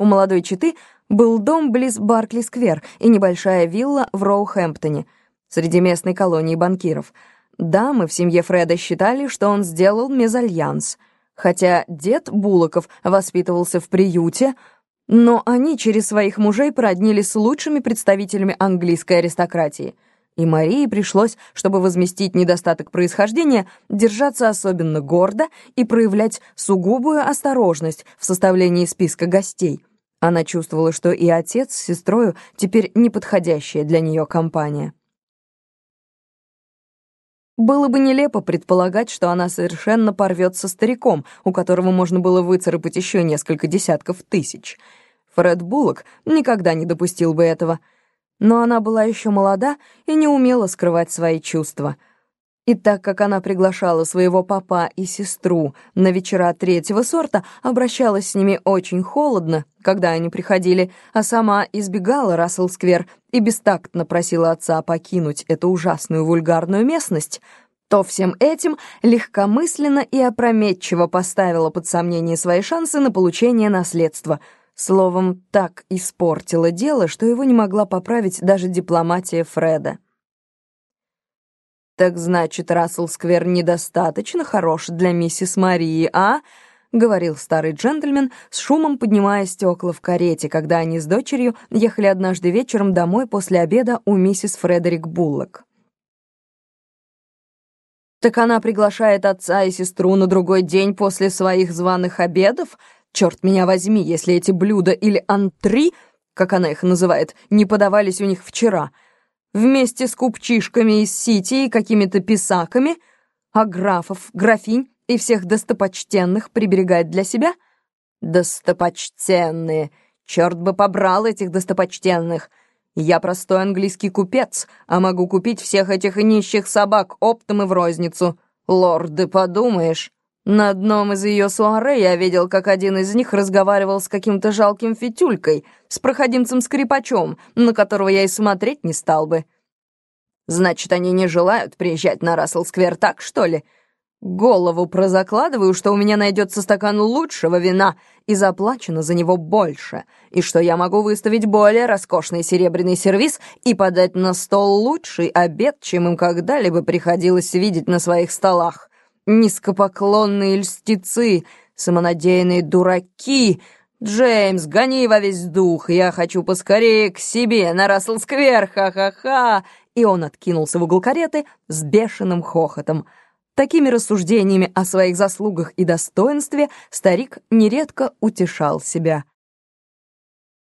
У молодой четы был дом близ Баркли-сквер и небольшая вилла в Роухэмптоне, среди местной колонии банкиров. Дамы в семье Фреда считали, что он сделал мезальянс, хотя дед Булоков воспитывался в приюте, но они через своих мужей породнились с лучшими представителями английской аристократии — и Марии пришлось, чтобы возместить недостаток происхождения, держаться особенно гордо и проявлять сугубую осторожность в составлении списка гостей. Она чувствовала, что и отец с сестрою теперь неподходящая для нее компания. Было бы нелепо предполагать, что она совершенно порвет со стариком, у которого можно было выцарапать еще несколько десятков тысяч. Фред Буллок никогда не допустил бы этого — но она была еще молода и не умела скрывать свои чувства. И так как она приглашала своего папа и сестру на вечера третьего сорта, обращалась с ними очень холодно, когда они приходили, а сама избегала Рассел-сквер и бестактно просила отца покинуть эту ужасную вульгарную местность, то всем этим легкомысленно и опрометчиво поставила под сомнение свои шансы на получение наследства — Словом, так испортила дело, что его не могла поправить даже дипломатия Фреда. «Так значит, Рассел-сквер недостаточно хорош для миссис Марии, а?» — говорил старый джентльмен, с шумом поднимая стекла в карете, когда они с дочерью ехали однажды вечером домой после обеда у миссис Фредерик Буллок. «Так она приглашает отца и сестру на другой день после своих званых обедов?» Черт меня возьми, если эти блюда или антри, как она их называет, не подавались у них вчера, вместе с купчишками из Сити и какими-то писаками, а графов, графинь и всех достопочтенных приберегает для себя? Достопочтенные! Черт бы побрал этих достопочтенных! Я простой английский купец, а могу купить всех этих нищих собак оптом и в розницу. Лорды, подумаешь!» На одном из ее суаре я видел, как один из них разговаривал с каким-то жалким фитюлькой, с проходимцем-скрипачом, на которого я и смотреть не стал бы. Значит, они не желают приезжать на Рассел-сквер, так что ли? Голову прозакладываю, что у меня найдется стакан лучшего вина и заплачено за него больше, и что я могу выставить более роскошный серебряный сервиз и подать на стол лучший обед, чем им когда-либо приходилось видеть на своих столах низкопоклонные льстецы, самонадеянные дураки. Джеймс, гони во весь дух, я хочу поскорее к себе, на Рассел-сквер, ха-ха-ха!» И он откинулся в угол кареты с бешеным хохотом. Такими рассуждениями о своих заслугах и достоинстве старик нередко утешал себя.